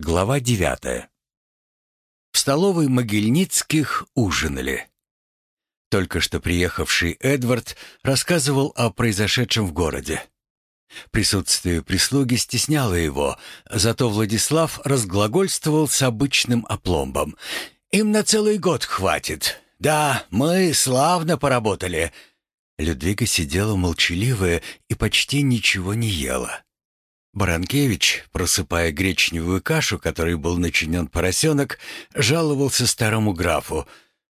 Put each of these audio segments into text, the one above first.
Глава девятая. В столовой Могильницких ужинали. Только что приехавший Эдвард рассказывал о произошедшем в городе. Присутствие прислуги стесняло его, зато Владислав разглагольствовал с обычным опломбом. «Им на целый год хватит. Да, мы славно поработали». Людвига сидела молчаливая и почти ничего не ела. Баранкевич, просыпая гречневую кашу, которой был начинен поросенок, жаловался старому графу.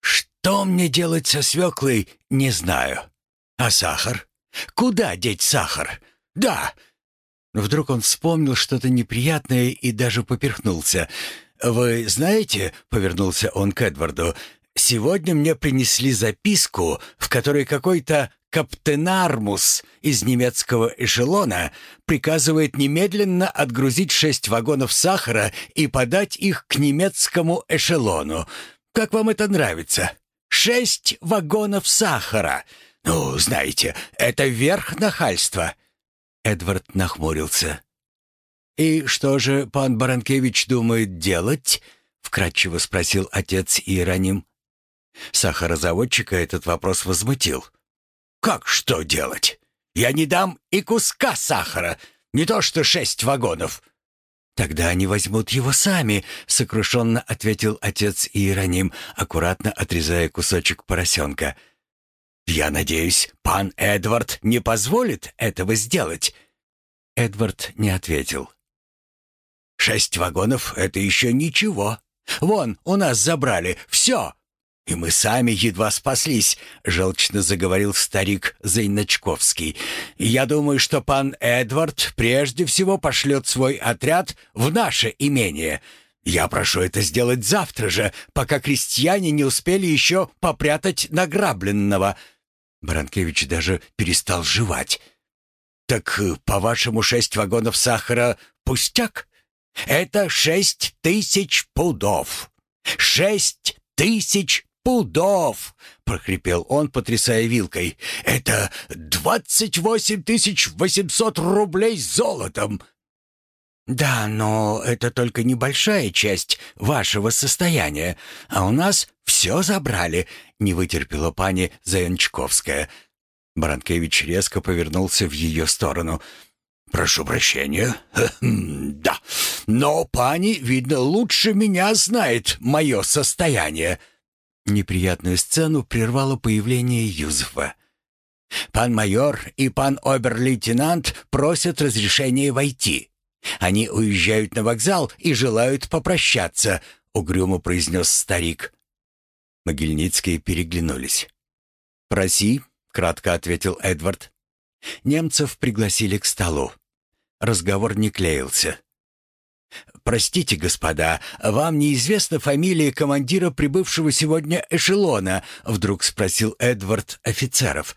«Что мне делать со свеклой, не знаю. А сахар? Куда деть сахар? Да!» Вдруг он вспомнил что-то неприятное и даже поперхнулся. «Вы знаете, — повернулся он к Эдварду, — сегодня мне принесли записку, в которой какой-то Каптенармус из немецкого эшелона приказывает немедленно отгрузить шесть вагонов сахара и подать их к немецкому эшелону. Как вам это нравится? Шесть вагонов сахара. Ну, знаете, это верх нахальства. Эдвард нахмурился. «И что же пан Баранкевич думает делать?» — вкратчиво спросил отец Иероним. Сахарозаводчика этот вопрос возмутил. «Как что делать? Я не дам и куска сахара, не то что шесть вагонов». «Тогда они возьмут его сами», — сокрушенно ответил отец Иероним, аккуратно отрезая кусочек поросенка. «Я надеюсь, пан Эдвард не позволит этого сделать?» Эдвард не ответил. «Шесть вагонов — это еще ничего. Вон, у нас забрали. Все!» «И мы сами едва спаслись», — желчно заговорил старик Зайначковский. «Я думаю, что пан Эдвард прежде всего пошлет свой отряд в наше имение. Я прошу это сделать завтра же, пока крестьяне не успели еще попрятать награбленного». Баранкевич даже перестал жевать. «Так, по-вашему, шесть вагонов сахара — пустяк? Это шесть тысяч пудов. Шесть тысяч пудов!» — прохрипел он, потрясая вилкой. «Это двадцать восемь тысяч восемьсот рублей золотом!» «Да, но это только небольшая часть вашего состояния, а у нас все забрали», — не вытерпела пани Заянчковская. Баранкевич резко повернулся в ее сторону. «Прошу прощения. Да, но пани, видно, лучше меня знает мое состояние». Неприятную сцену прервало появление Юзефа. «Пан майор и пан обер-лейтенант просят разрешения войти. Они уезжают на вокзал и желают попрощаться», — угрюмо произнес старик. Могильницкие переглянулись. «Проси», — кратко ответил Эдвард. Немцев пригласили к столу. Разговор не клеился. «Простите, господа, вам неизвестна фамилия командира прибывшего сегодня эшелона?» — вдруг спросил Эдвард офицеров.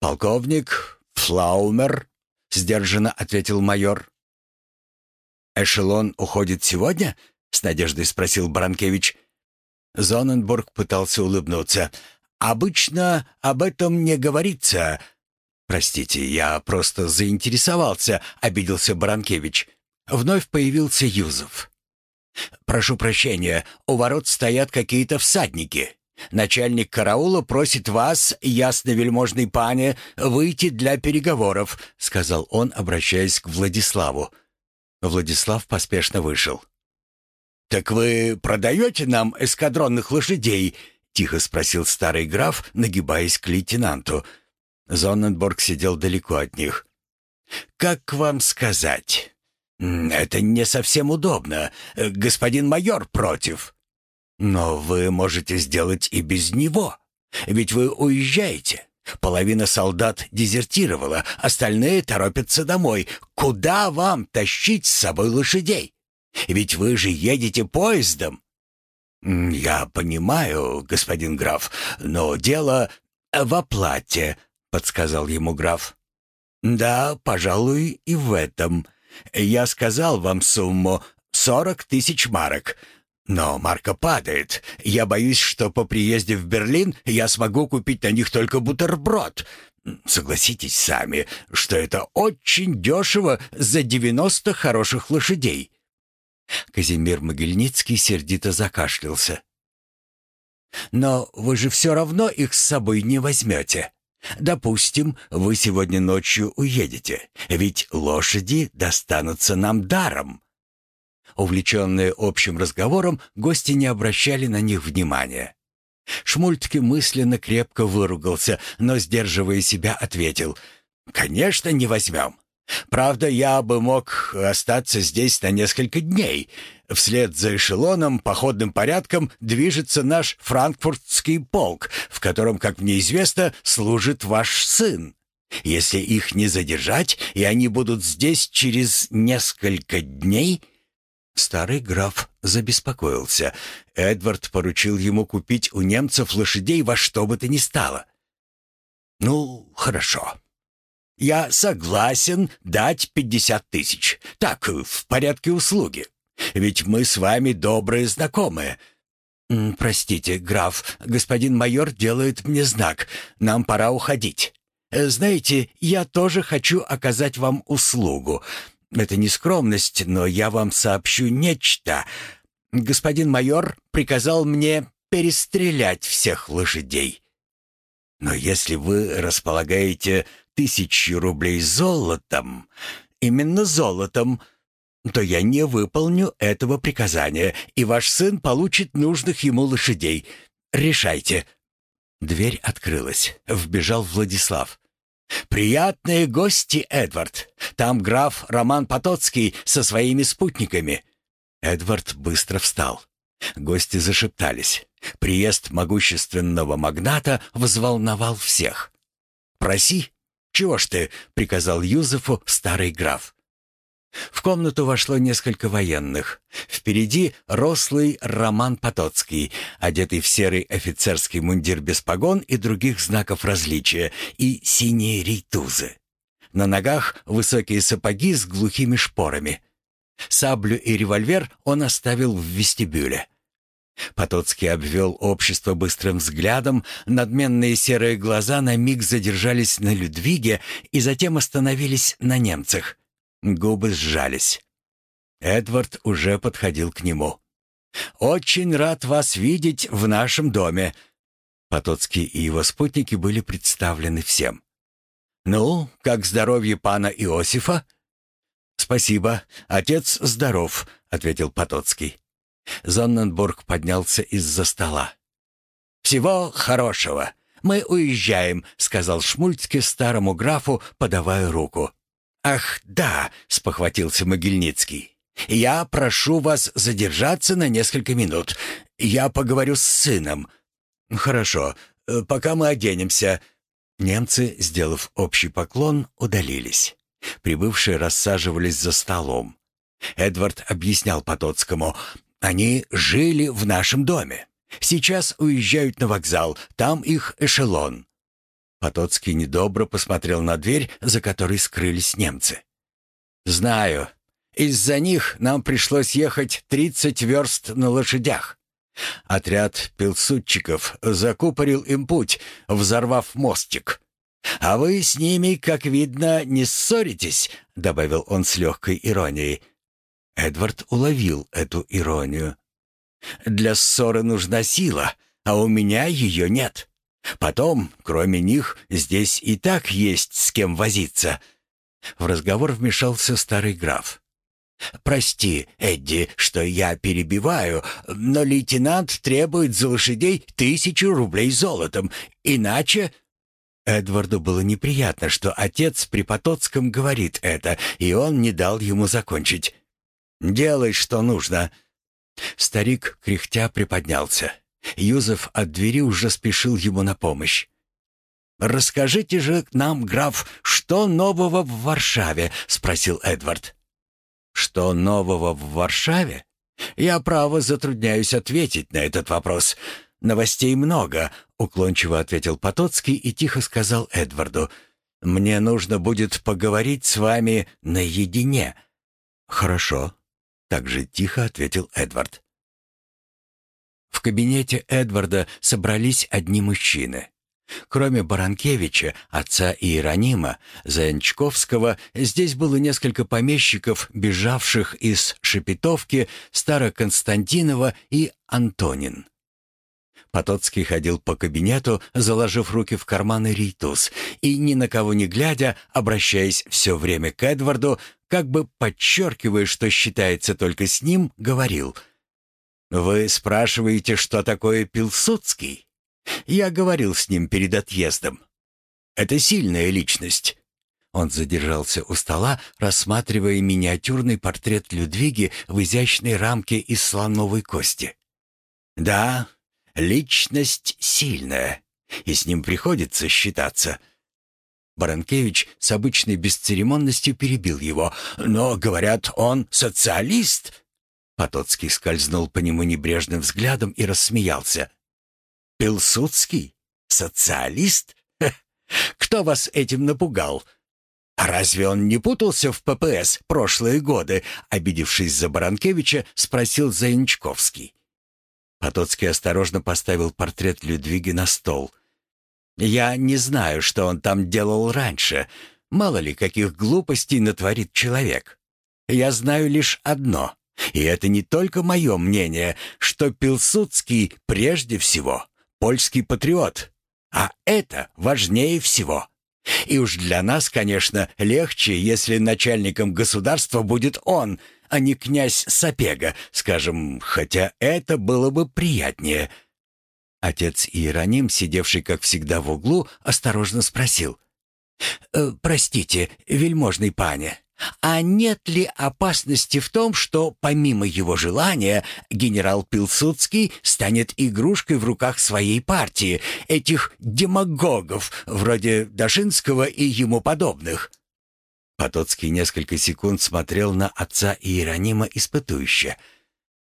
«Полковник Флаумер», — сдержанно ответил майор. «Эшелон уходит сегодня?» — с надеждой спросил Бранкевич. Зоненбург пытался улыбнуться. «Обычно об этом не говорится». «Простите, я просто заинтересовался», — обиделся Бранкевич. Вновь появился Юзов. «Прошу прощения, у ворот стоят какие-то всадники. Начальник караула просит вас, ясно-вельможный пане, выйти для переговоров», — сказал он, обращаясь к Владиславу. Владислав поспешно вышел. «Так вы продаете нам эскадронных лошадей?» — тихо спросил старый граф, нагибаясь к лейтенанту. Зонненборг сидел далеко от них. «Как вам сказать? «Это не совсем удобно. Господин майор против». «Но вы можете сделать и без него. Ведь вы уезжаете. Половина солдат дезертировала, остальные торопятся домой. Куда вам тащить с собой лошадей? Ведь вы же едете поездом». «Я понимаю, господин граф, но дело в оплате», — подсказал ему граф. «Да, пожалуй, и в этом», я сказал вам сумму сорок тысяч марок. Но марка падает. Я боюсь, что по приезде в Берлин я смогу купить на них только бутерброд. Согласитесь сами, что это очень дешево за девяносто хороших лошадей». Казимир Могильницкий сердито закашлялся. «Но вы же все равно их с собой не возьмете. Допустим, вы сегодня ночью уедете, ведь лошади достанутся нам даром». Увлеченные общим разговором, гости не обращали на них внимания. Шмультке мысленно крепко выругался, но, сдерживая себя, ответил, «Конечно, не возьмем. Правда, я бы мог остаться здесь на несколько дней. Вслед за эшелоном походным порядком движется наш франкфуртский полк, в котором, как мне известно, служит ваш сын. Если их не задержать, и они будут здесь через несколько дней...» Старый граф забеспокоился. Эдвард поручил ему купить у немцев лошадей во что бы то ни стало. «Ну, хорошо. Я согласен дать пятьдесят тысяч. Так, в порядке услуги. Ведь мы с вами добрые знакомые». «Простите, граф, господин майор делает мне знак. Нам пора уходить. Знаете, я тоже хочу оказать вам услугу. Это не скромность, но я вам сообщу нечто. Господин майор приказал мне перестрелять всех лошадей. Но если вы располагаете тысячу рублей золотом, именно золотом, то я не выполню этого приказания, и ваш сын получит нужных ему лошадей. Решайте». Дверь открылась. Вбежал Владислав. «Приятные гости, Эдвард. Там граф Роман Потоцкий со своими спутниками». Эдвард быстро встал. Гости зашептались. Приезд могущественного магната взволновал всех. «Проси, чего ж ты?» — приказал Юзефу старый граф. В комнату вошло несколько военных. Впереди рослый Роман Потоцкий, одетый в серый офицерский мундир без погон и других знаков различия, и синие рейтузы. На ногах высокие сапоги с глухими шпорами. Саблю и револьвер он оставил в вестибюле. Потоцкий обвел общество быстрым взглядом, надменные серые глаза на миг задержались на Людвиге и затем остановились на немцах. Губы сжались. Эдвард уже подходил к нему. «Очень рад вас видеть в нашем доме». Потоцкий и его спутники были представлены всем. «Ну, как здоровье пана Иосифа?» «Спасибо, отец здоров», — ответил Потоцкий. Зонненбург поднялся из-за стола. «Всего хорошего. Мы уезжаем», — сказал Шмульцке старому графу, подавая руку. «Ах, да», — спохватился Могильницкий. «Я прошу вас задержаться на несколько минут. Я поговорю с сыном». «Хорошо, э, пока мы оденемся». Немцы, сделав общий поклон, удалились. Прибывшие рассаживались за столом. Эдвард объяснял Потоцкому, «Они жили в нашем доме. Сейчас уезжают на вокзал, там их эшелон. Потоцкий недобро посмотрел на дверь, за которой скрылись немцы. «Знаю. Из-за них нам пришлось ехать тридцать верст на лошадях. Отряд пилсудчиков закупорил им путь, взорвав мостик. А вы с ними, как видно, не ссоритесь», — добавил он с легкой иронией. Эдвард уловил эту иронию. «Для ссоры нужна сила, а у меня ее нет. Потом, кроме них, здесь и так есть с кем возиться». В разговор вмешался старый граф. «Прости, Эдди, что я перебиваю, но лейтенант требует за лошадей тысячу рублей золотом, иначе...» Эдварду было неприятно, что отец при Потоцком говорит это, и он не дал ему закончить. «Делай, что нужно». Старик, кряхтя, приподнялся. Юзеф от двери уже спешил ему на помощь. «Расскажите же нам, граф, что нового в Варшаве?» — спросил Эдвард. «Что нового в Варшаве? Я, право, затрудняюсь ответить на этот вопрос. Новостей много», — уклончиво ответил Потоцкий и тихо сказал Эдварду. «Мне нужно будет поговорить с вами наедине». «Хорошо», — так же тихо ответил Эдвард. В кабинете Эдварда собрались одни мужчины. Кроме Баранкевича, отца Иеронима, Заянчковского, здесь было несколько помещиков, бежавших из Шепетовки, Староконстантинова и Антонин. Потоцкий ходил по кабинету, заложив руки в карманы рейтуз, и, ни на кого не глядя, обращаясь все время к Эдварду, как бы подчеркивая, что считается только с ним, говорил «Вы спрашиваете, что такое Пилсудский?» Я говорил с ним перед отъездом. Это сильная личность. Он задержался у стола, рассматривая миниатюрный портрет Людвиги в изящной рамке из слоновой кости. Да, личность сильная, и с ним приходится считаться. Баранкевич с обычной бесцеремонностью перебил его. «Но, говорят, он социалист!» Потоцкий скользнул по нему небрежным взглядом и рассмеялся. Пилсудский? Социалист? Кто вас этим напугал? А разве он не путался в ППС прошлые годы? Обидевшись за Баранкевича, спросил Заянчковский. Потоцкий осторожно поставил портрет Людвиги на стол. «Я не знаю, что он там делал раньше. Мало ли, каких глупостей натворит человек. Я знаю лишь одно, и это не только мое мнение, что Пилсудский прежде всего польский патриот. А это важнее всего. И уж для нас, конечно, легче, если начальником государства будет он, а не князь Сапега, скажем, хотя это было бы приятнее. Отец Иероним, сидевший, как всегда, в углу, осторожно спросил. «Э, «Простите, вельможный пане, а нет ли опасности в том, что помимо его желания генерал Пилсудский станет игрушкой в руках своей партии, этих демагогов вроде Дашинского и ему подобных? Потоцкий несколько секунд смотрел на отца Иеронима испытующе.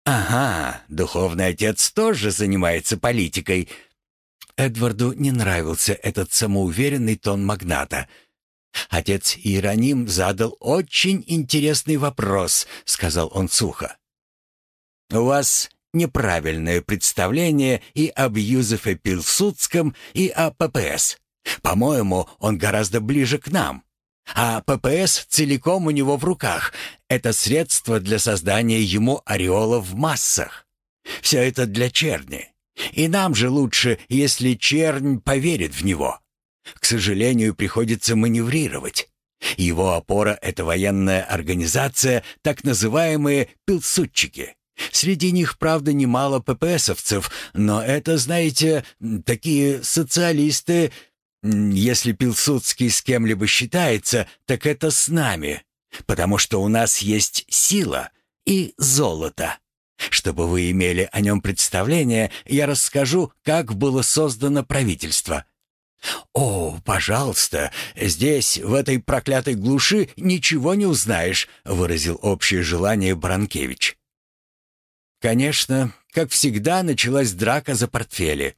«Ага, духовный отец тоже занимается политикой». Эдварду не нравился этот самоуверенный тон магната – «Отец Иероним задал очень интересный вопрос», — сказал он сухо. «У вас неправильное представление и об Юзефе Пилсудском, и о ППС. По-моему, он гораздо ближе к нам. А ППС целиком у него в руках. Это средство для создания ему ореола в массах. Все это для черни. И нам же лучше, если чернь поверит в него. К сожалению, приходится маневрировать. Его опора — это военная организация, так называемые «пилсудчики». Среди них, правда, немало ППСовцев, но это, знаете, такие социалисты. Если Пилсудский с кем-либо считается, так это с нами, потому что у нас есть сила и золото. Чтобы вы имели о нем представление, я расскажу, как было создано правительство — «О, пожалуйста, здесь, в этой проклятой глуши, ничего не узнаешь», — выразил общее желание Бранкевич. Конечно, как всегда, началась драка за портфели.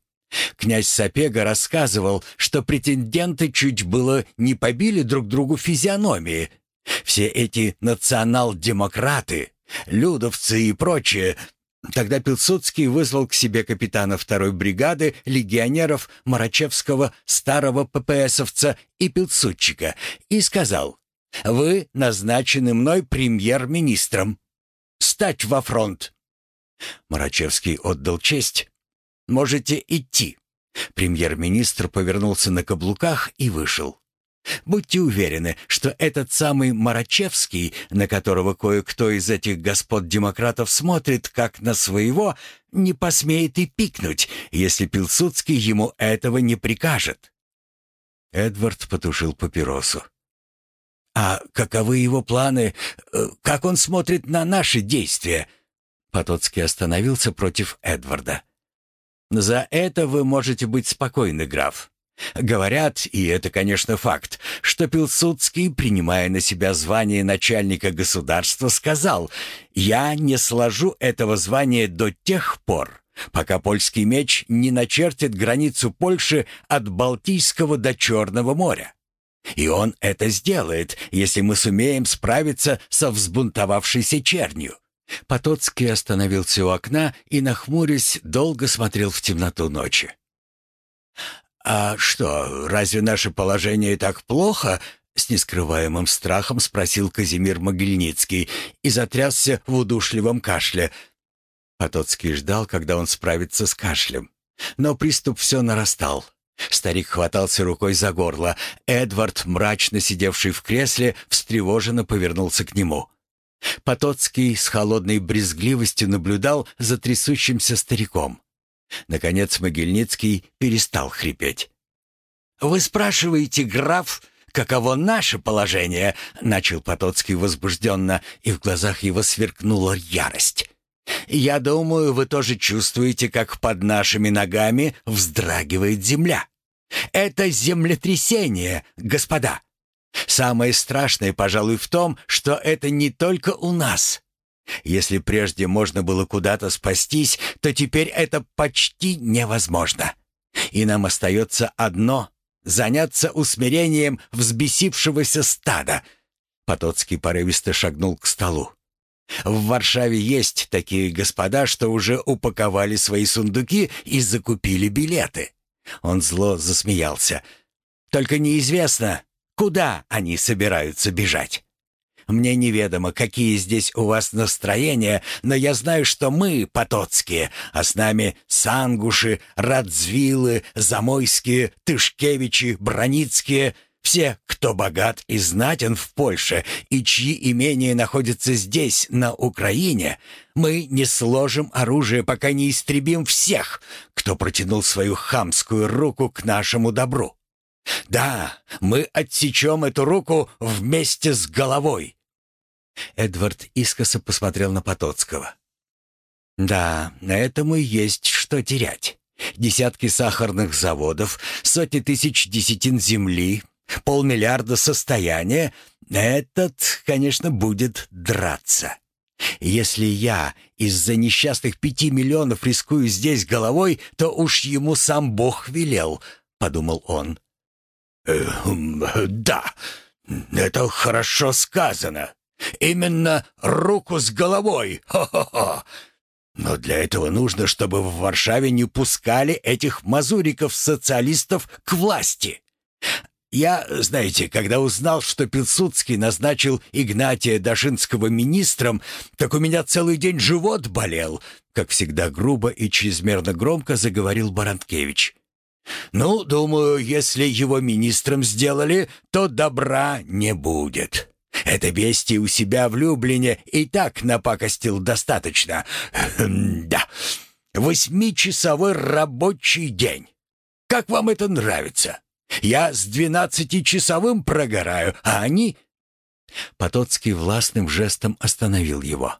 Князь Сапега рассказывал, что претенденты чуть было не побили друг другу физиономии. Все эти национал-демократы, людовцы и прочие Тогда Пилсудский вызвал к себе капитана второй бригады легионеров Марачевского, старого ППСовца и Пилсудчика и сказал, «Вы назначены мной премьер-министром. Стать во фронт!» Марачевский отдал честь. «Можете идти». Премьер-министр повернулся на каблуках и вышел. Будьте уверены, что этот самый Марачевский, на которого кое-кто из этих господ-демократов смотрит как на своего, не посмеет и пикнуть, если Пилсудский ему этого не прикажет. Эдвард потушил папиросу. «А каковы его планы? Э, как он смотрит на наши действия?» Потоцкий остановился против Эдварда. «За это вы можете быть спокойны, граф. Говорят, и это, конечно, факт, что Пилсудский, принимая на себя звание начальника государства, сказал «Я не сложу этого звания до тех пор, пока польский меч не начертит границу Польши от Балтийского до Черного моря». И он это сделает, если мы сумеем справиться со взбунтовавшейся чернью. Потоцкий остановился у окна и, нахмурясь, долго смотрел в темноту ночи. «А что, разве наше положение так плохо?» С нескрываемым страхом спросил Казимир Могильницкий и затрясся в удушливом кашле. Потоцкий ждал, когда он справится с кашлем. Но приступ все нарастал. Старик хватался рукой за горло. Эдвард, мрачно сидевший в кресле, встревоженно повернулся к нему. Потоцкий с холодной брезгливостью наблюдал за трясущимся стариком. Наконец Могильницкий перестал хрипеть. «Вы спрашиваете, граф, каково наше положение?» — начал Потоцкий возбужденно, и в глазах его сверкнула ярость. «Я думаю, вы тоже чувствуете, как под нашими ногами вздрагивает земля. Это землетрясение, господа. Самое страшное, пожалуй, в том, что это не только у нас. Если прежде можно было куда-то спастись, то теперь это почти невозможно. И нам остается одно — заняться усмирением взбесившегося стада. Потоцкий порывисто шагнул к столу. В Варшаве есть такие господа, что уже упаковали свои сундуки и закупили билеты. Он зло засмеялся. Только неизвестно, куда они собираются бежать. Мне неведомо, какие здесь у вас настроения, но я знаю, что мы, потоцкие, а с нами сангуши, радзвилы, замойские, тышкевичи, броницкие — все, кто богат и знатен в Польше и чьи имения находятся здесь, на Украине, мы не сложим оружие, пока не истребим всех, кто протянул свою хамскую руку к нашему добру. Да, мы отсечем эту руку вместе с головой. Эдвард искоса посмотрел на Потоцкого. «Да, на этом и есть что терять. Десятки сахарных заводов, сотни тысяч десятин земли, полмиллиарда состояния. Этот, конечно, будет драться. Если я из-за несчастных пяти миллионов рискую здесь головой, то уж ему сам Бог велел», — подумал он. «Э, «Да, это хорошо сказано», Именно руку с головой! Хо-хо-хо! Но для этого нужно, чтобы в Варшаве не пускали этих мазуриков-социалистов к власти. Я, знаете, когда узнал, что Пилсудский назначил Игнатия Дашинского министром, так у меня целый день живот болел, как всегда грубо и чрезмерно громко заговорил Баранкевич. Ну, думаю, если его министром сделали, то добра не будет. Это бестие у себя в Люблине и так напакостил достаточно. да, восьмичасовой рабочий день. Как вам это нравится? Я с двенадцатичасовым прогораю, а они...» Потоцкий властным жестом остановил его.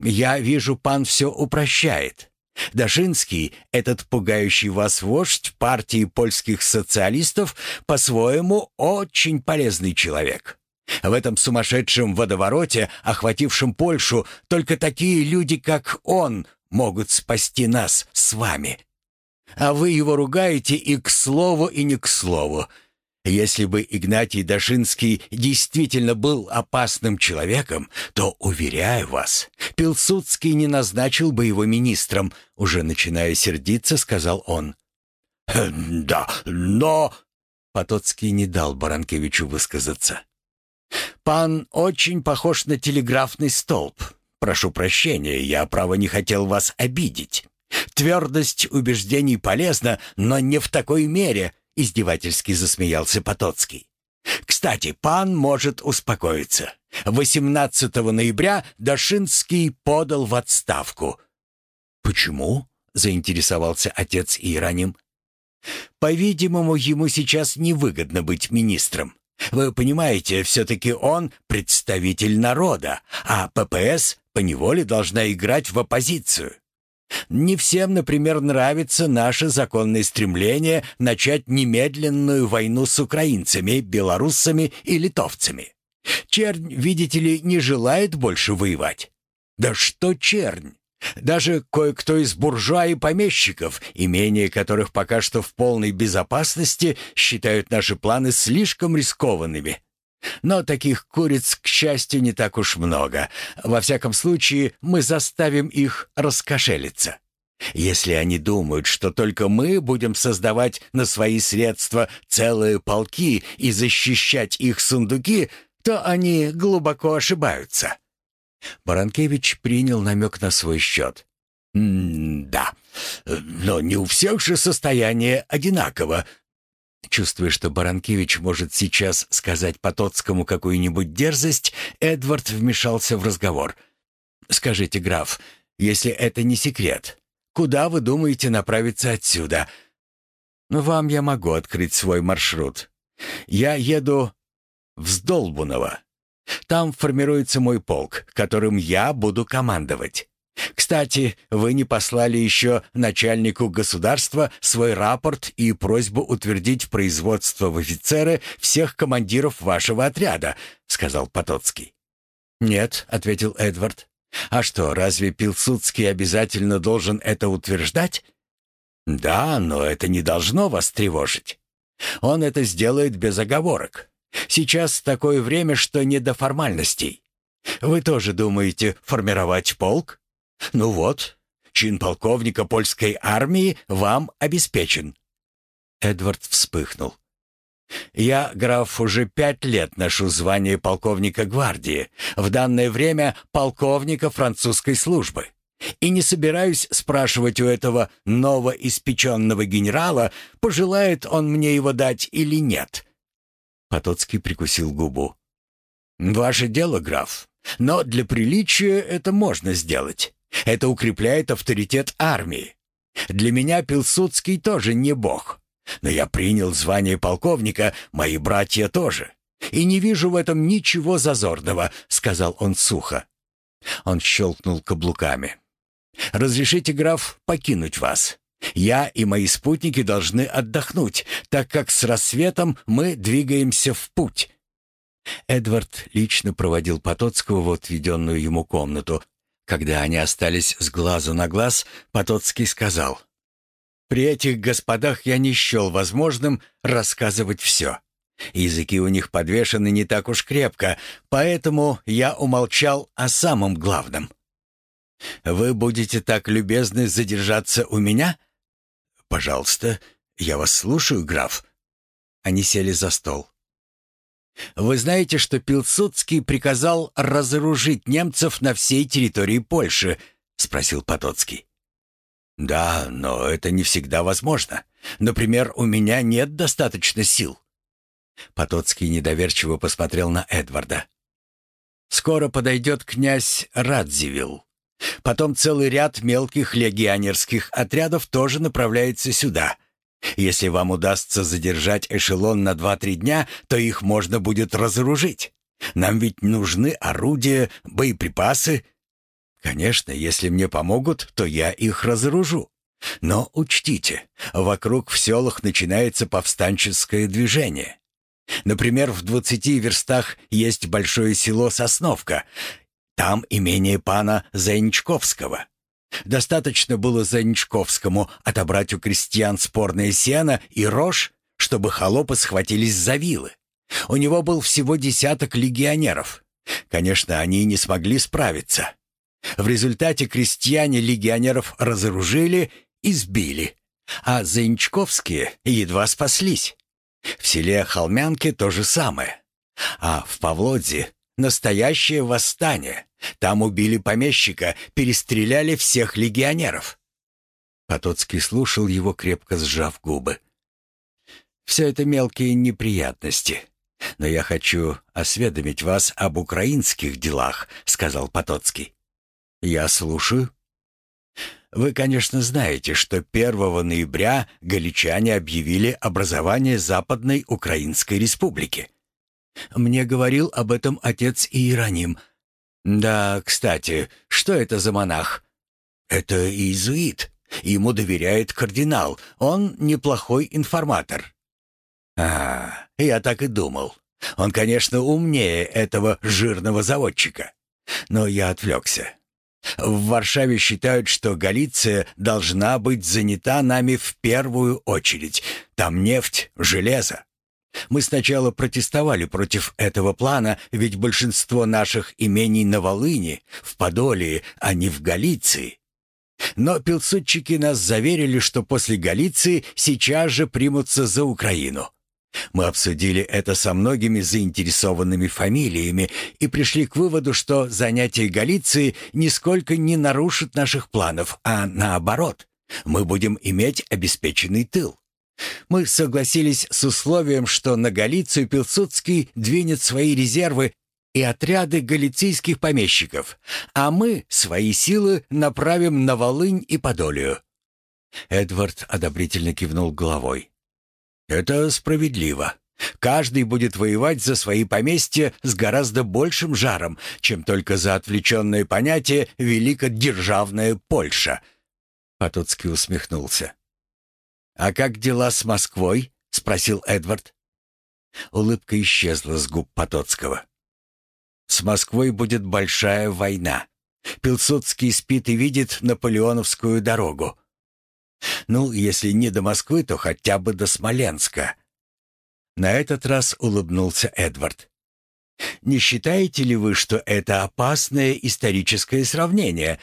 «Я вижу, пан все упрощает. Дашинский, этот пугающий вас вождь партии польских социалистов, по-своему очень полезный человек. В этом сумасшедшем водовороте, охватившем Польшу, только такие люди, как он, могут спасти нас с вами. А вы его ругаете и к слову, и не к слову. Если бы Игнатий Дашинский действительно был опасным человеком, то, уверяю вас, Пилсудский не назначил бы его министром, уже начиная сердиться, сказал он. «Да, но...» Потоцкий не дал Баранкевичу высказаться. «Пан очень похож на телеграфный столб. Прошу прощения, я, право, не хотел вас обидеть. Твердость убеждений полезна, но не в такой мере», — издевательски засмеялся Потоцкий. «Кстати, пан может успокоиться. 18 ноября Дашинский подал в отставку». «Почему?» — заинтересовался отец Иероним. «По-видимому, ему сейчас невыгодно быть министром. Вы понимаете, все-таки он представитель народа, а ППС поневоле должна играть в оппозицию. Не всем, например, нравится наше законное стремление начать немедленную войну с украинцами, белорусами и литовцами. Чернь, видите ли, не желает больше воевать. Да что чернь? Даже кое-кто из буржуа и помещиков, имения которых пока что в полной безопасности, считают наши планы слишком рискованными. Но таких куриц, к счастью, не так уж много. Во всяком случае, мы заставим их раскошелиться. Если они думают, что только мы будем создавать на свои средства целые полки и защищать их сундуки, то они глубоко ошибаются». Баранкевич принял намек на свой счет. «Да, но не у всех же состояние одинаково». Чувствуя, что Баранкевич может сейчас сказать Потоцкому какую-нибудь дерзость, Эдвард вмешался в разговор. «Скажите, граф, если это не секрет, куда вы думаете направиться отсюда?» «Вам я могу открыть свой маршрут. Я еду в Сдолбуново. Там формируется мой полк, которым я буду командовать. Кстати, вы не послали еще начальнику государства свой рапорт и просьбу утвердить производство в офицеры всех командиров вашего отряда», — сказал Потоцкий. «Нет», — ответил Эдвард. «А что, разве Пилсудский обязательно должен это утверждать?» «Да, но это не должно вас тревожить. Он это сделает без оговорок. Сейчас такое время, что не до формальностей. Вы тоже думаете формировать полк? Ну вот, чин полковника польской армии вам обеспечен. Эдвард вспыхнул. «Я, граф, уже пять лет ношу звание полковника гвардии, в данное время полковника французской службы. И не собираюсь спрашивать у этого новоиспеченного генерала, пожелает он мне его дать или нет. Потоцкий прикусил губу. «Ваше дело, граф. Но для приличия это можно сделать. Это укрепляет авторитет армии. Для меня Пилсудский тоже не бог. Но я принял звание полковника, мои братья тоже. И не вижу в этом ничего зазорного», — сказал он сухо. Он щелкнул каблуками. «Разрешите, граф, покинуть вас. Я и мои спутники должны отдохнуть, так как с рассветом мы двигаемся в путь». Эдвард лично проводил Потоцкого в отведенную ему комнату. Когда они остались с глазу на глаз, Потоцкий сказал, «При этих господах я не счел возможным рассказывать все. Языки у них подвешены не так уж крепко, поэтому я умолчал о самом главном». «Вы будете так любезны задержаться у меня?» «Пожалуйста, я вас слушаю, граф». Они сели за стол. «Вы знаете, что Пилсудский приказал разоружить немцев на всей территории Польши?» — спросил Потоцкий. «Да, но это не всегда возможно. Например, у меня нет достаточно сил». Потоцкий недоверчиво посмотрел на Эдварда. «Скоро подойдет князь Радзивилл. Потом целый ряд мелких легионерских отрядов тоже направляется сюда. Если вам удастся задержать эшелон на 2-3 дня, то их можно будет разоружить. Нам ведь нужны орудия, боеприпасы. Конечно, если мне помогут, то я их разоружу. Но учтите, вокруг в селах начинается повстанческое движение. Например, в 20 верстах есть большое село Сосновка, там имение пана Зайничковского. Достаточно было Зайничковскому отобрать у крестьян спорное сено и рожь, чтобы холопы схватились за вилы. У него был всего десяток легионеров. Конечно, они не смогли справиться. В результате крестьяне легионеров разоружили и сбили, а Зайничковские едва спаслись. В селе Холмянке то же самое. А в Павлодзе Настоящее восстание. Там убили помещика, перестреляли всех легионеров». Потоцкий слушал его, крепко сжав губы. «Все это мелкие неприятности. Но я хочу осведомить вас об украинских делах», — сказал Потоцкий. «Я слушаю». Вы, конечно, знаете, что 1 ноября галичане объявили образование Западной Украинской Республики. Мне говорил об этом отец Иероним. Да, кстати, что это за монах? Это иезуит. Ему доверяет кардинал. Он неплохой информатор. А, я так и думал. Он, конечно, умнее этого жирного заводчика. Но я отвлекся. В Варшаве считают, что Галиция должна быть занята нами в первую очередь. Там нефть, железо. Мы сначала протестовали против этого плана, ведь большинство наших имений на Волыни, в Подоле, а не в Галиции. Но пилсудчики нас заверили, что после Галиции сейчас же примутся за Украину. Мы обсудили это со многими заинтересованными фамилиями и пришли к выводу, что занятие Галиции нисколько не нарушит наших планов, а наоборот, мы будем иметь обеспеченный тыл. Мы согласились с условием, что на Галицию Пилсудский двинет свои резервы и отряды галицийских помещиков, а мы свои силы направим на Волынь и Подолию. Эдвард одобрительно кивнул головой. Это справедливо. Каждый будет воевать за свои поместья с гораздо большим жаром, чем только за отвлеченное понятие «великодержавная Польша». Потоцкий усмехнулся. «А как дела с Москвой?» — спросил Эдвард. Улыбка исчезла с губ Потоцкого. «С Москвой будет большая война. Пилсудский спит и видит наполеоновскую дорогу. Ну, если не до Москвы, то хотя бы до Смоленска. На этот раз улыбнулся Эдвард. Не считаете ли вы, что это опасное историческое сравнение?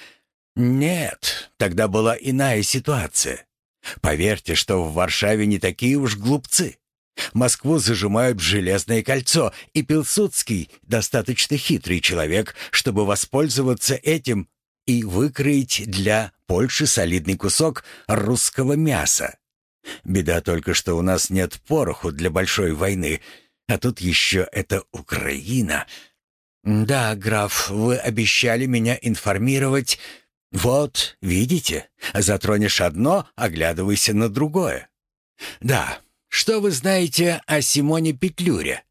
Нет, тогда была иная ситуация. Поверьте, что в Варшаве не такие уж глупцы. Москву зажимают в железное кольцо, и Пилсудский достаточно хитрый человек, чтобы воспользоваться этим и выкроить для Польши солидный кусок русского мяса. Беда только, что у нас нет пороху для большой войны, а тут еще это Украина. Да, граф, вы обещали меня информировать. Вот, видите, затронешь одно, оглядывайся на другое. Да, что вы знаете о Симоне Петлюре?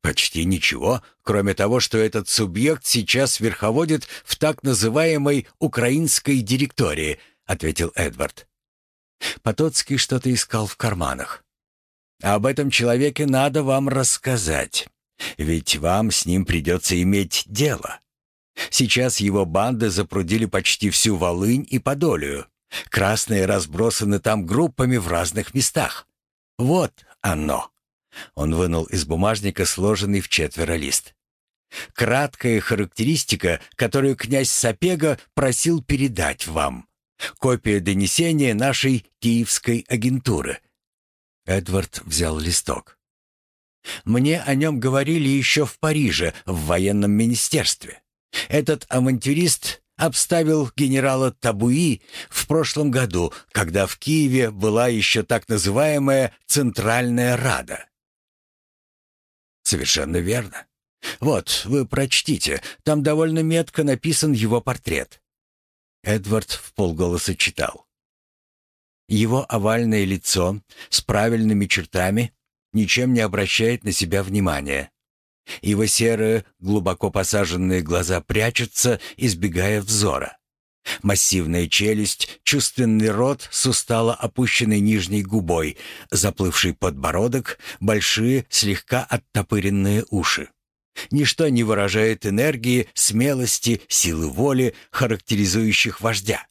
Почти ничего, кроме того, что этот субъект сейчас верховодит в так называемой украинской директории, ответил Эдвард. Потоцкий что-то искал в карманах. Об этом человеке надо вам рассказать, ведь вам с ним придется иметь дело. Сейчас его банды запрудили почти всю Волынь и Подолию. Красные разбросаны там группами в разных местах. Вот оно. Он вынул из бумажника сложенный в четверо лист. Краткая характеристика, которую князь Сапега просил передать вам. Копия донесения нашей киевской агентуры. Эдвард взял листок. Мне о нем говорили еще в Париже, в военном министерстве. Этот авантюрист обставил генерала Табуи в прошлом году, когда в Киеве была еще так называемая Центральная Рада. Совершенно верно. Вот, вы прочтите, там довольно метко написан его портрет. Эдвард в полголоса читал. Его овальное лицо с правильными чертами ничем не обращает на себя внимания. Его серые, глубоко посаженные глаза прячутся, избегая взора. Массивная челюсть, чувственный рот с устало опущенной нижней губой, заплывший подбородок, большие, слегка оттопыренные уши. Ничто не выражает энергии, смелости, силы воли, характеризующих вождя.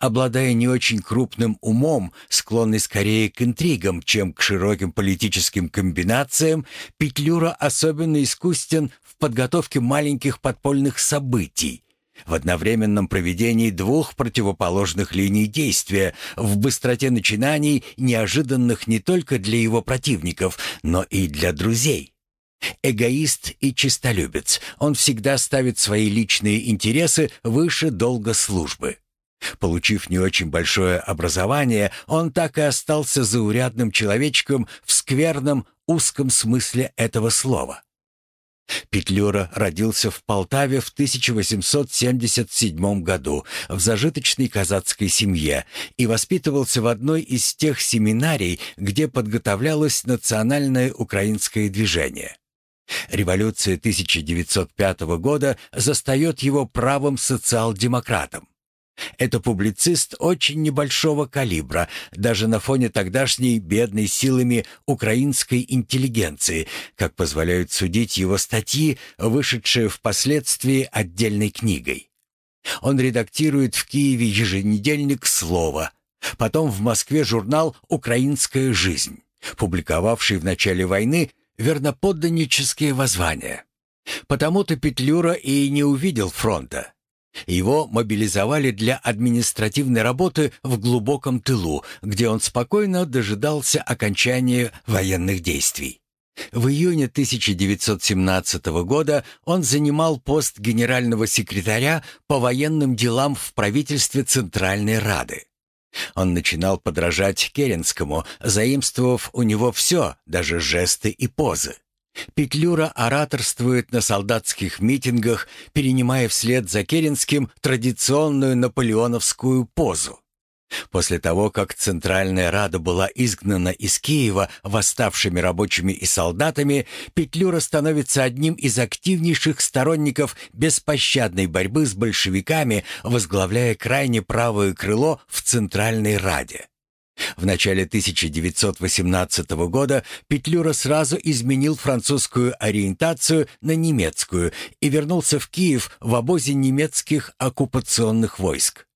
Обладая не очень крупным умом, склонный скорее к интригам, чем к широким политическим комбинациям, Петлюра особенно искусен в подготовке маленьких подпольных событий, в одновременном проведении двух противоположных линий действия, в быстроте начинаний, неожиданных не только для его противников, но и для друзей. Эгоист и чистолюбец, он всегда ставит свои личные интересы выше долга службы. Получив не очень большое образование, он так и остался заурядным человечком в скверном, узком смысле этого слова. Петлюра родился в Полтаве в 1877 году в зажиточной казацкой семье и воспитывался в одной из тех семинарий, где подготовлялось национальное украинское движение. Революция 1905 года застает его правым социал-демократом. Это публицист очень небольшого калибра, даже на фоне тогдашней бедной силами украинской интеллигенции, как позволяют судить его статьи, вышедшие впоследствии отдельной книгой. Он редактирует в Киеве еженедельник «Слово», потом в Москве журнал «Украинская жизнь», публиковавший в начале войны верноподданнические воззвания. Потому-то Петлюра и не увидел фронта. Его мобилизовали для административной работы в глубоком тылу, где он спокойно дожидался окончания военных действий. В июне 1917 года он занимал пост генерального секретаря по военным делам в правительстве Центральной Рады. Он начинал подражать Керенскому, заимствовав у него все, даже жесты и позы. Петлюра ораторствует на солдатских митингах, перенимая вслед за Керенским традиционную наполеоновскую позу. После того, как Центральная Рада была изгнана из Киева восставшими рабочими и солдатами, Петлюра становится одним из активнейших сторонников беспощадной борьбы с большевиками, возглавляя крайне правое крыло в Центральной Раде. В начале 1918 года Петлюра сразу изменил французскую ориентацию на немецкую и вернулся в Киев в обозе немецких оккупационных войск.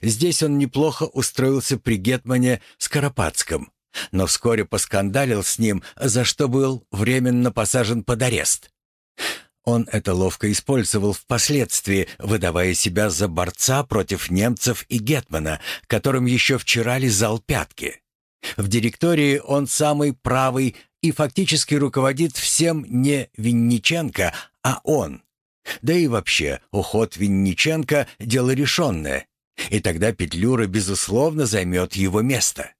Здесь он неплохо устроился при гетмане Скоропадском, но вскоре поскандалил с ним, за что был временно посажен под арест. Он это ловко использовал впоследствии, выдавая себя за борца против немцев и гетмана, которым еще вчера лизал пятки. В директории он самый правый и фактически руководит всем не Винниченко, а он. Да и вообще, уход Винниченко – дело решенное, и тогда Петлюра, безусловно, займет его место.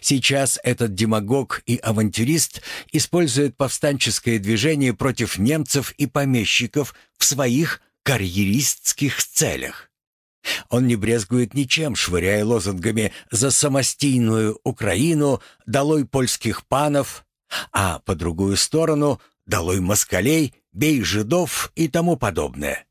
Сейчас этот демагог и авантюрист использует повстанческое движение против немцев и помещиков в своих карьеристских целях. Он не брезгует ничем, швыряя лозунгами «За самостийную Украину», «Долой польских панов», а по другую сторону «Долой москалей», «Бей жидов» и тому подобное.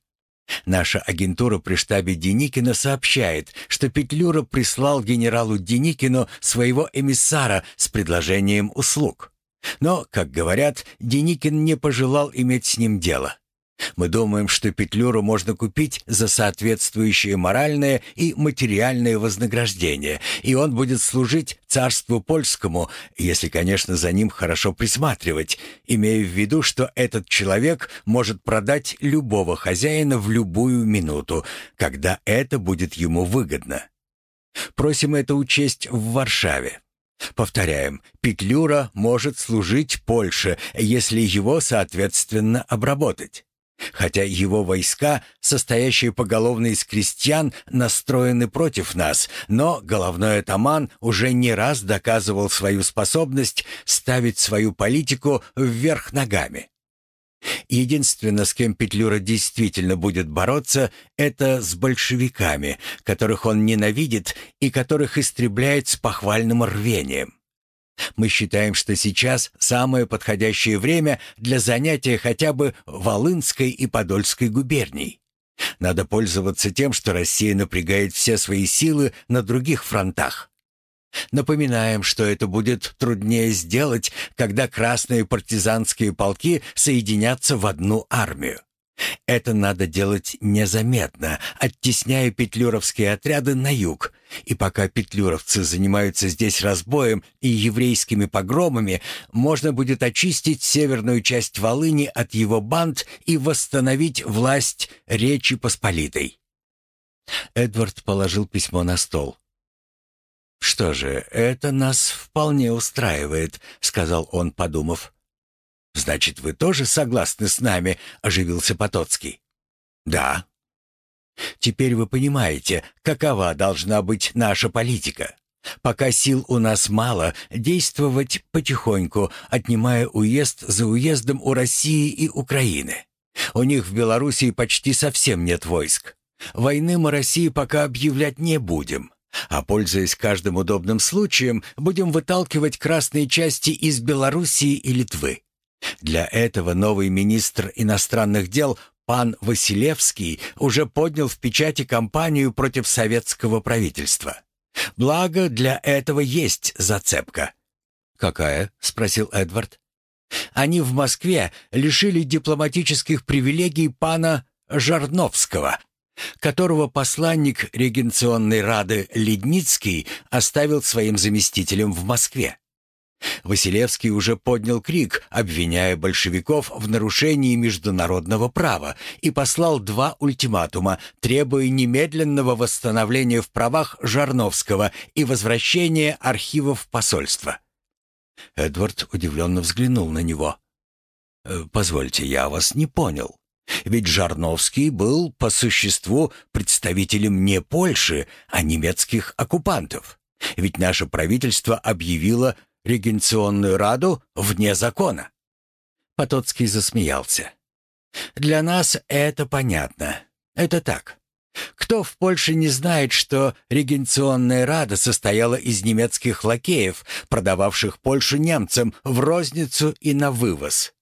Наша агентура при штабе Деникина сообщает, что Петлюра прислал генералу Деникину своего эмиссара с предложением услуг. Но, как говорят, Деникин не пожелал иметь с ним дело. Мы думаем, что Петлюру можно купить за соответствующее моральное и материальное вознаграждение, и он будет служить царству польскому, если, конечно, за ним хорошо присматривать, имея в виду, что этот человек может продать любого хозяина в любую минуту, когда это будет ему выгодно. Просим это учесть в Варшаве. Повторяем, Петлюра может служить Польше, если его, соответственно, обработать. Хотя его войска, состоящие поголовно из крестьян, настроены против нас, но головной атаман уже не раз доказывал свою способность ставить свою политику вверх ногами. Единственное, с кем Петлюра действительно будет бороться, это с большевиками, которых он ненавидит и которых истребляет с похвальным рвением. Мы считаем, что сейчас самое подходящее время для занятия хотя бы Волынской и Подольской губерний. Надо пользоваться тем, что Россия напрягает все свои силы на других фронтах. Напоминаем, что это будет труднее сделать, когда красные партизанские полки соединятся в одну армию. Это надо делать незаметно, оттесняя петлюровские отряды на юг. И пока петлюровцы занимаются здесь разбоем и еврейскими погромами, можно будет очистить северную часть Волыни от его банд и восстановить власть Речи Посполитой. Эдвард положил письмо на стол. «Что же, это нас вполне устраивает», — сказал он, подумав. «Значит, вы тоже согласны с нами?» — оживился Потоцкий. «Да». «Теперь вы понимаете, какова должна быть наша политика. Пока сил у нас мало, действовать потихоньку, отнимая уезд за уездом у России и Украины. У них в Белоруссии почти совсем нет войск. Войны мы России пока объявлять не будем. А пользуясь каждым удобным случаем, будем выталкивать красные части из Белоруссии и Литвы. Для этого новый министр иностранных дел пан Василевский уже поднял в печати кампанию против советского правительства. Благо, для этого есть зацепка. «Какая?» — спросил Эдвард. «Они в Москве лишили дипломатических привилегий пана Жарновского, которого посланник Регенционной Рады Ледницкий оставил своим заместителем в Москве. Василевский уже поднял крик, обвиняя большевиков в нарушении международного права и послал два ультиматума, требуя немедленного восстановления в правах Жарновского и возвращения архивов посольства. Эдвард удивленно взглянул на него. «Э, «Позвольте, я вас не понял. Ведь Жарновский был, по существу, представителем не Польши, а немецких оккупантов. Ведь наше правительство объявило регенционную раду вне закона. Потоцкий засмеялся. Для нас это понятно. Это так. Кто в Польше не знает, что регенционная рада состояла из немецких лакеев, продававших Польшу немцам в розницу и на вывоз?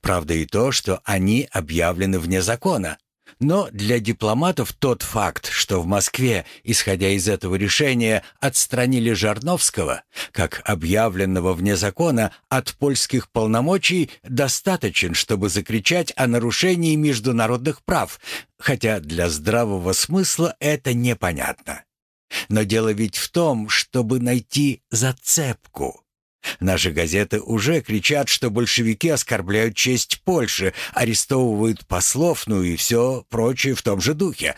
Правда и то, что они объявлены вне закона. Но для дипломатов тот факт, что в Москве, исходя из этого решения, отстранили Жарновского, как объявленного вне закона от польских полномочий, достаточен, чтобы закричать о нарушении международных прав, хотя для здравого смысла это непонятно. Но дело ведь в том, чтобы найти зацепку. Наши газеты уже кричат, что большевики оскорбляют честь Польши, арестовывают послов, ну и все прочее в том же духе.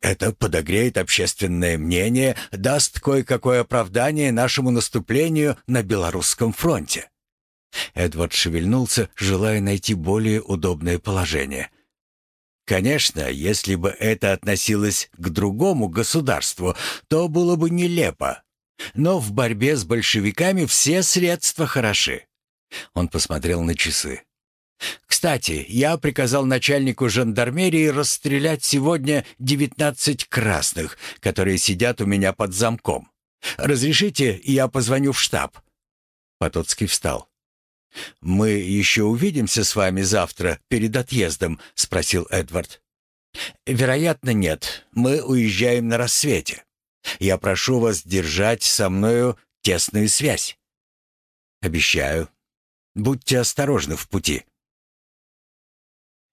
Это подогреет общественное мнение, даст кое-какое оправдание нашему наступлению на Белорусском фронте. Эдвард шевельнулся, желая найти более удобное положение. Конечно, если бы это относилось к другому государству, то было бы нелепо, но в борьбе с большевиками все средства хороши. Он посмотрел на часы. Кстати, я приказал начальнику жандармерии расстрелять сегодня девятнадцать красных, которые сидят у меня под замком. Разрешите, я позвоню в штаб. Потоцкий встал. Мы еще увидимся с вами завтра перед отъездом, спросил Эдвард. Вероятно, нет. Мы уезжаем на рассвете. Я прошу вас держать со мною тесную связь. Обещаю. Будьте осторожны в пути.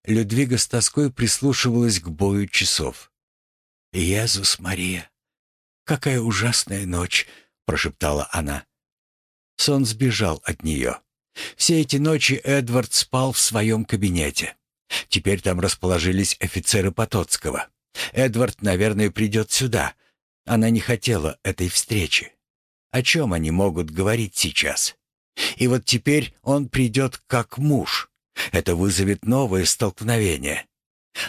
Людвига с тоской прислушивалась к бою часов. «Иисус Мария, какая ужасная ночь!» — прошептала она. Сон сбежал от нее. Все эти ночи Эдвард спал в своем кабинете. Теперь там расположились офицеры Потоцкого. Эдвард, наверное, придет сюда, она не хотела этой встречи. О чем они могут говорить сейчас? И вот теперь он придет как муж. Это вызовет новое столкновение.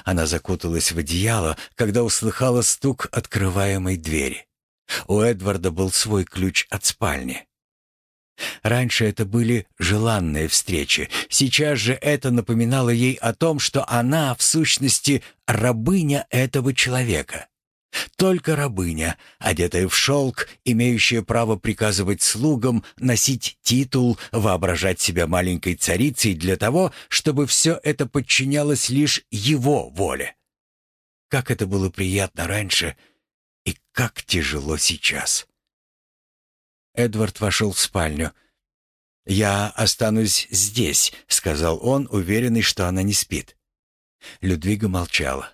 Она закуталась в одеяло, когда услыхала стук открываемой двери. У Эдварда был свой ключ от спальни. Раньше это были желанные встречи. Сейчас же это напоминало ей о том, что она, в сущности, рабыня этого человека. Только рабыня, одетая в шелк, имеющая право приказывать слугам, носить титул, воображать себя маленькой царицей для того, чтобы все это подчинялось лишь его воле. Как это было приятно раньше и как тяжело сейчас. Эдвард вошел в спальню. «Я останусь здесь», — сказал он, уверенный, что она не спит. Людвига молчала.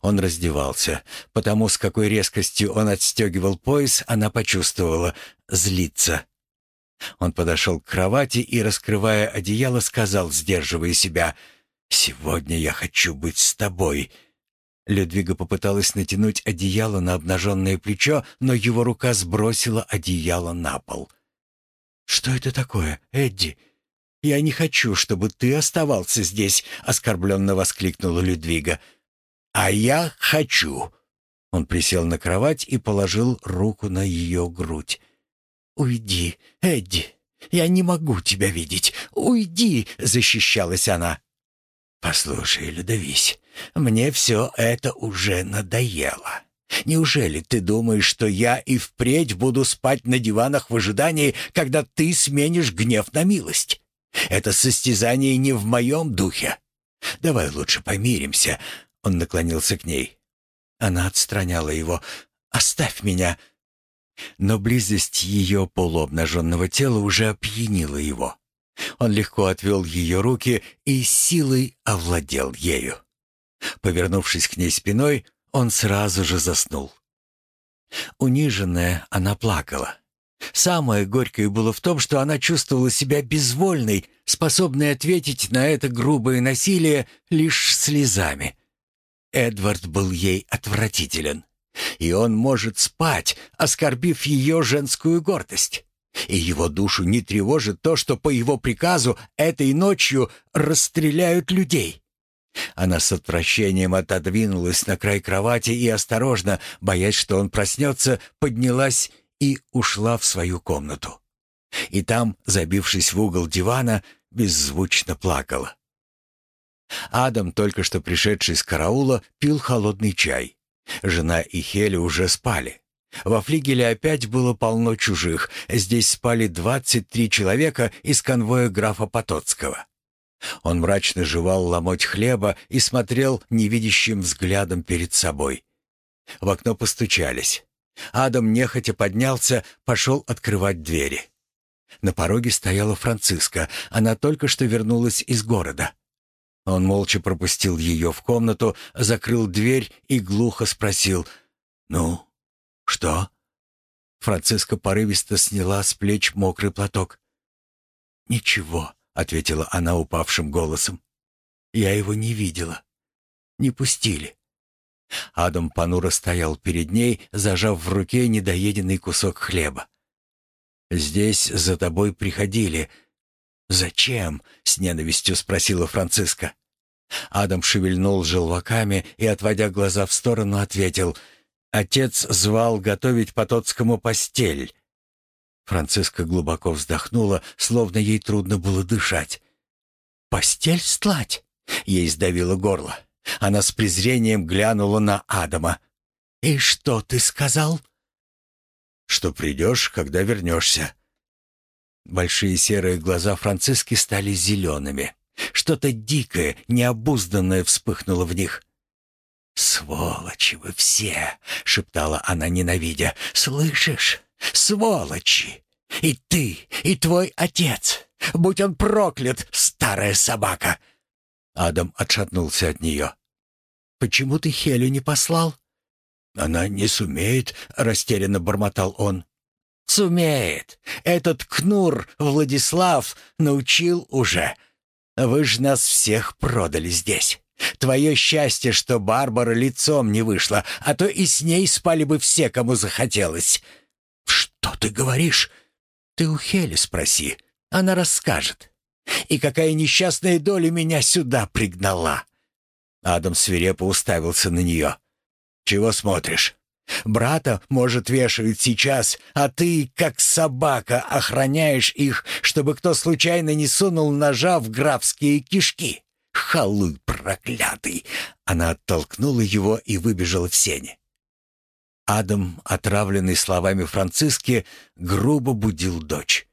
Он раздевался. Потому с какой резкостью он отстегивал пояс, она почувствовала — злиться. Он подошел к кровати и, раскрывая одеяло, сказал, сдерживая себя, «Сегодня я хочу быть с тобой». Людвига попыталась натянуть одеяло на обнаженное плечо, но его рука сбросила одеяло на пол. «Что это такое, Эдди? Я не хочу, чтобы ты оставался здесь», — оскорбленно воскликнула Людвига. «А я хочу». Он присел на кровать и положил руку на ее грудь. «Уйди, Эдди, я не могу тебя видеть. Уйди!» — защищалась она. «Послушай, Людовись, мне все это уже надоело. Неужели ты думаешь, что я и впредь буду спать на диванах в ожидании, когда ты сменишь гнев на милость? Это состязание не в моем духе. Давай лучше помиримся, он наклонился к ней. Она отстраняла его. «Оставь меня!» Но близость ее полуобнаженного тела уже опьянила его. Он легко отвел ее руки и силой овладел ею. Повернувшись к ней спиной, он сразу же заснул. Униженная, она плакала. Самое горькое было в том, что она чувствовала себя безвольной, способной ответить на это грубое насилие лишь слезами. Эдвард был ей отвратителен. И он может спать, оскорбив ее женскую гордость. И его душу не тревожит то, что по его приказу этой ночью расстреляют людей. Она с отвращением отодвинулась на край кровати и осторожно, боясь, что он проснется, поднялась и ушла в свою комнату. И там, забившись в угол дивана, беззвучно плакала. Адам, только что пришедший с караула, пил холодный чай. Жена и Хели уже спали. Во флигеле опять было полно чужих. Здесь спали двадцать три человека из конвоя графа Потоцкого. Он мрачно жевал ломоть хлеба и смотрел невидящим взглядом перед собой. В окно постучались. Адам нехотя поднялся, пошел открывать двери. На пороге стояла Франциска. Она только что вернулась из города. Он молча пропустил ее в комнату, закрыл дверь и глухо спросил «Ну, что?» Франциска порывисто сняла с плеч мокрый платок. «Ничего», — ответила она упавшим голосом. «Я его не видела. Не пустили». Адам понуро стоял перед ней, зажав в руке недоеденный кусок хлеба. «Здесь за тобой приходили». «Зачем?» — с ненавистью спросила Франциска. Адам шевельнул желваками и, отводя глаза в сторону, ответил. «Отец звал готовить Потоцкому постель». Франциска глубоко вздохнула, словно ей трудно было дышать. «Постель стлать?» — ей сдавило горло. Она с презрением глянула на Адама. «И что ты сказал?» «Что придешь, когда вернешься». Большие серые глаза Франциски стали зелеными. Что-то дикое, необузданное вспыхнуло в них. «Сволочи вы все!» — шептала она, ненавидя. «Слышишь? Сволочи! И ты, и твой отец! Будь он проклят, старая собака!» Адам отшатнулся от нее. «Почему ты Хелю не послал?» «Она не сумеет», — растерянно бормотал он. «Сумеет. Этот кнур Владислав научил уже. Вы ж нас всех продали здесь. Твое счастье, что Барбара лицом не вышла, а то и с ней спали бы все, кому захотелось». «Что ты говоришь?» «Ты у Хели спроси. Она расскажет. И какая несчастная доля меня сюда пригнала!» Адам свирепо уставился на нее. «Чего смотришь? Брата, может, вешают сейчас, а ты, как собака, охраняешь их, чтобы кто случайно не сунул ножа в графские кишки. Халуй проклятый!» Она оттолкнула его и выбежала в сене. Адам, отравленный словами Франциски, грубо будил дочь.